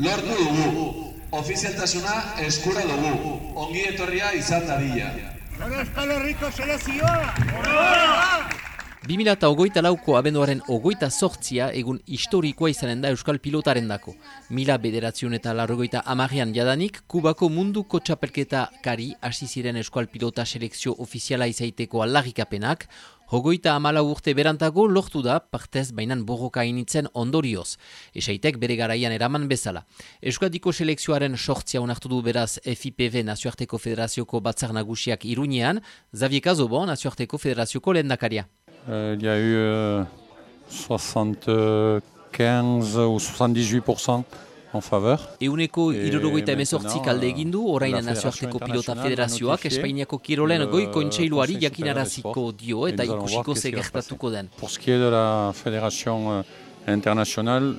Lortu dugu, ofizialtasuna eskura dugu, ongi etorria izan dadila. Euskal Herriko selezioa! 2008 lauko abenduaren ogoita sortzia egun historikoa izanen da Euskal Pilotaren dako. Mila bederazion eta larrogoita amarrean jadanik, Kubako munduko txapelketa kari hasi ziren Euskal Pilota selekzio ofiziala izaiteko aldarrikapenak, Hogoita amala urte berantago lortu da partez bainan borroka initzen ondorioz. Esaitek bere garaian eraman bezala. Euskadiko selekzioaren sortzia onartu du beraz FIPV Nazioarteko Federazioko batzar nagusiak irunean, Xavier Kazobo Nazioarteko Federazioko lehendakaria. Euh, il y a eu euh, 75 ou 78% en faveur. Euneko irurogoita emezortzik maintenant, alde egin du, orain nazioarteko pilota federazioak Espainiako kirolen le goi kontseiluari jakinaraziko dio eta ikusiko ze gertatuko den. Pour ce qui est de la fédération euh, internationale,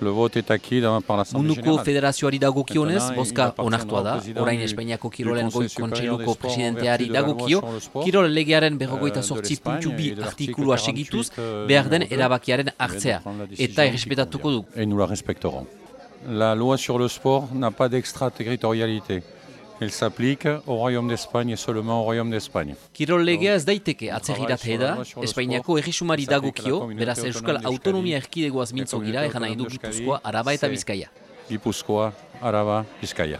le, vote est acquis par l'Assemblée Munduko federazioari dagokionez, appartiendra onartua da, orain Espainiako kirolen goi kontseiluko presidenteari dagokio, kirol legearen berrogoita euh, sortzi l'Espagne puntu bi artikulua 48, segituz, euh, behar den erabakiaren hartzea, eta errespetatuko du. Et nous la respecterons. La loi sur le sport n'a pas d'extraterritorialité. Elle s'applique au Royaume d'Espagne et seulement au Royaume d'Espagne. Kirol legea ez daiteke atzerrirat sur la da, Espainiako erresumari dagokio, beraz Euskal Autonomia Erkidegoaz mintzo gira, egan nahi du Gipuzkoa, Araba eta Bizkaia. Guipúzcoa, Araba, Bizkaia.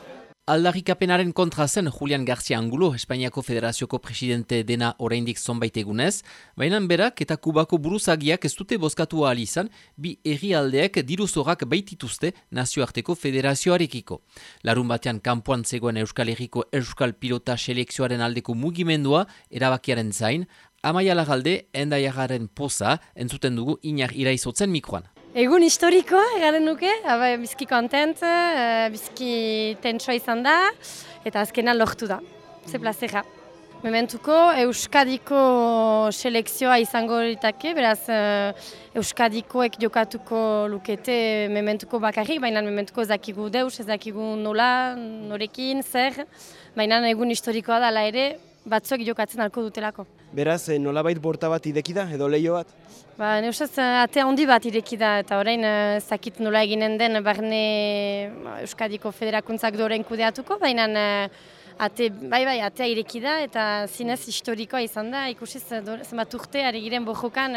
Aldarrikapenaren kontra zen Julian García Angulo, Espainiako Federazioko presidente dena oraindik zonbait egunez, baina berak eta Kubako buruzagiak ez dute bozkatu ahal izan, bi herrialdeek diruzorrak baitituzte nazioarteko federazioarekiko. Larun batean kanpoan zegoen Euskal Herriko Euskal Pilota selekzioaren aldeko mugimendua erabakiaren zain, Amaia Lagalde, endaiagaren poza, entzuten dugu inar iraizotzen mikroan. Egun historikoa, egaren nuke, aba, bizki kontent, uh, bizki tentsua izan da, eta azkena lortu da. Ze plazera. Mementuko Euskadiko selekzioa izango litake, beraz uh, Euskadikoek jokatuko lukete mementuko bakarrik, baina mementuko zakigu deus, ez dakigu nola, norekin, zer, baina egun historikoa dala ere, batzuek jokatzen alko dutelako. Beraz, eh, nolabait borta bat ideki da, edo leio bat? Ba, ne ustez, eh, ate handi bat ireki da, eta orain eh, ez dakit nola eginen den barne ba, Euskadiko federakuntzak doren kudeatuko, baina ate, bai bai, atea ireki da, eta zinez historikoa izan da, ikusiz zenbat urte ari giren bojokan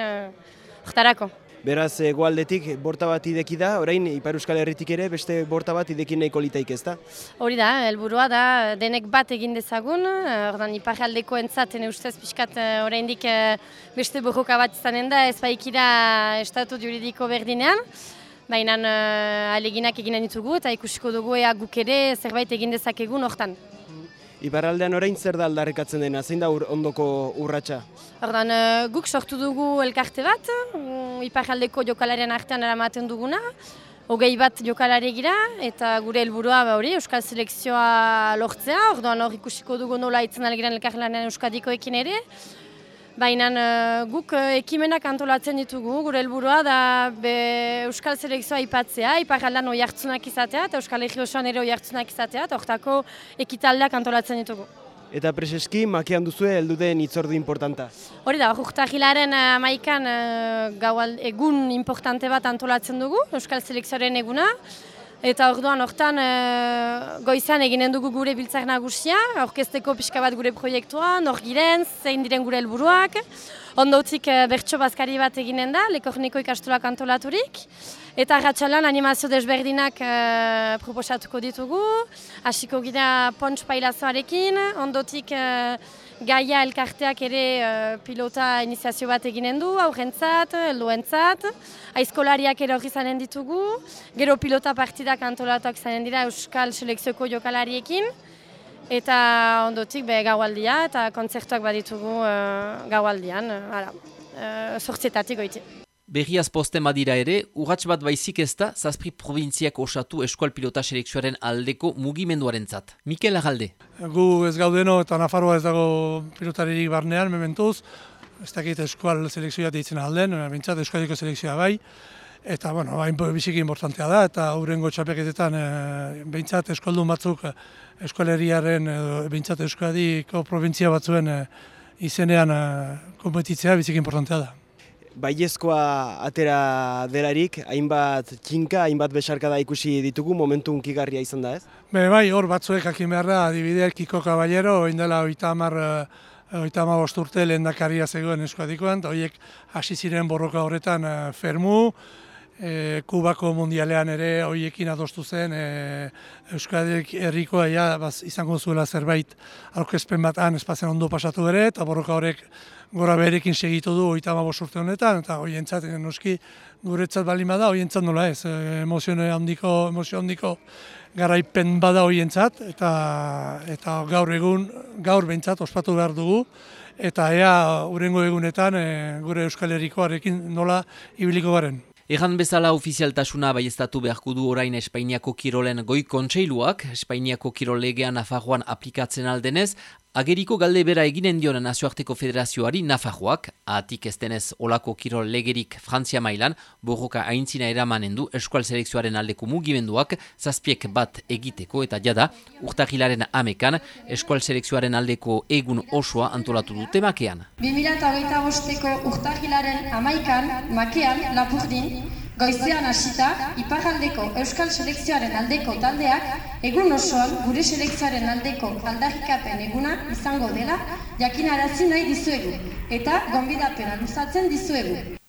hortarako. Beraz, egoaldetik borta bat ideki da, orain Ipar Euskal Herritik ere beste borta bat ideki nahiko litaik ez da? Hori da, helburua da, denek bat egin dezagun, eh, ordan iparraldeko entzat, ene ustez pixkat eh, oraindik eh, beste borroka bat izanen da, ez baikira estatu juridiko berdinean, baina uh, aleginak eginen ditugu eta ikusiko dugu ea guk ere zerbait egin dezakegun hortan. Iparraldean orain zer da aldarrikatzen dena, zein da ur, ondoko urratsa? Ordan, eh, guk sortu dugu elkarte bat, iparraldeko jokalaren artean eramaten duguna, hogei bat jokalari gira, eta gure helburua ba hori, Euskal Selekzioa lortzea, orduan hor ikusiko dugu nola itzen algiren elkarlanean Euskadikoekin ere, Baina eh, guk eh, ekimenak antolatzen ditugu, gure helburua da be, Euskal Selekzioa ipatzea, iparraldan oi hartzunak izatea, eta Euskal Herri osoan ere oi hartzunak izatea, eta hortako ekitaldeak antolatzen ditugu. Eta preseski, makean duzue heldu den itzordu importanta. Hori da, urtahilaren amaikan gaual egun importante bat antolatzen dugu, Euskal Selekzioaren eguna. Eta orduan hortan eh, goizan eginen dugu gure biltzar nagusia, aurkezteko pixka bat gure proiektua, nor giren, zein diren gure helburuak. Ondotik eh, bertso bazkari bat eginen da, lekorniko ikastolak antolaturik. Eta ratxalan animazio desberdinak eh, proposatuko ditugu. Hasiko gira pontx pailazoarekin, ondotik eh, Gaia elkarteak ere eh, pilota iniziazio bat eginen du, aurrentzat, helduentzat, aizkolariak ere hori zanen ditugu, gero pilota partidak antolatuak zanen dira Euskal Selekzioko jokalariekin, eta ondotik be, gaualdia eta kontzertuak baditugu uh, gaualdian, uh, ara, uh, sortzietatik goiti. Berriaz posten badira ere, urrats bat baizik ez da, zazpri provintziak osatu eskual pilota selekzioaren aldeko mugimenduaren zat. Mikel Agalde. Gu ez gaudeno eta Nafarroa ez dago pilotaririk barnean, mementuz. Ez dakit eskual selekzioa deitzen alden, bintzat eskualiko selekzioa bai. Eta, bueno, hain biziki importantea da, eta hurrengo txapeketetan e, behintzat eskualdun batzuk e, eskualeriaren, edo behintzat euskadiko provintzia batzuen e, izenean e, kompetitzea biziki importantea da. Baiezkoa atera delarik, hainbat txinka, hainbat besarkada ikusi ditugu, momentu unkigarria izan da ez? Be, bai, hor batzuek jakin behar da, adibideak Kiko Caballero, oin dela oita hamar Oita ma bosturte lehen dakaria zegoen eskuadikoan, eta horiek hasi ziren borroka horretan fermu, e, Kubako mundialean ere hoiekin adostu zen e, Euskadik herrikoa ja, baz, izango zuela zerbait aurkezpen bat han espazen ondo pasatu ere eta borroka horrek gora berekin segitu du oita ma urte honetan eta hoientzat noski guretzat bali bada hoientzat nola ez e, emozio handiko emozio handiko garaipen bada hoientzat eta eta gaur egun gaur behintzat ospatu behar dugu eta ea urengo egunetan e, gure Euskal Herrikoarekin nola ibiliko garen. Egan bezala ofizialtasuna baiestatu beharko du orain Espainiako Kirolen goi kontseiluak, Espainiako Kirol legean Nafarroan aplikatzen aldenez, ageriko galde bera eginen dion Nazioarteko Federazioari Nafarroak, atik ez olako Kirol legerik Frantzia mailan, borroka aintzina eramanen du eskual selekzioaren aldeko mugimenduak, zazpiek bat egiteko eta jada, urtahilaren amekan, eskual selekzioaren aldeko egun osoa antolatu dute makean. 2008 bosteko urtahilaren amaikan, makean, lapurdin, Goizean hasita, iparraldeko Euskal Selekzioaren aldeko taldeak, egun osoan gure selekzioaren aldeko aldarrikapen eguna izango dela, jakinarazi nahi dizuegu, eta gonbidapena luzatzen dizuegu.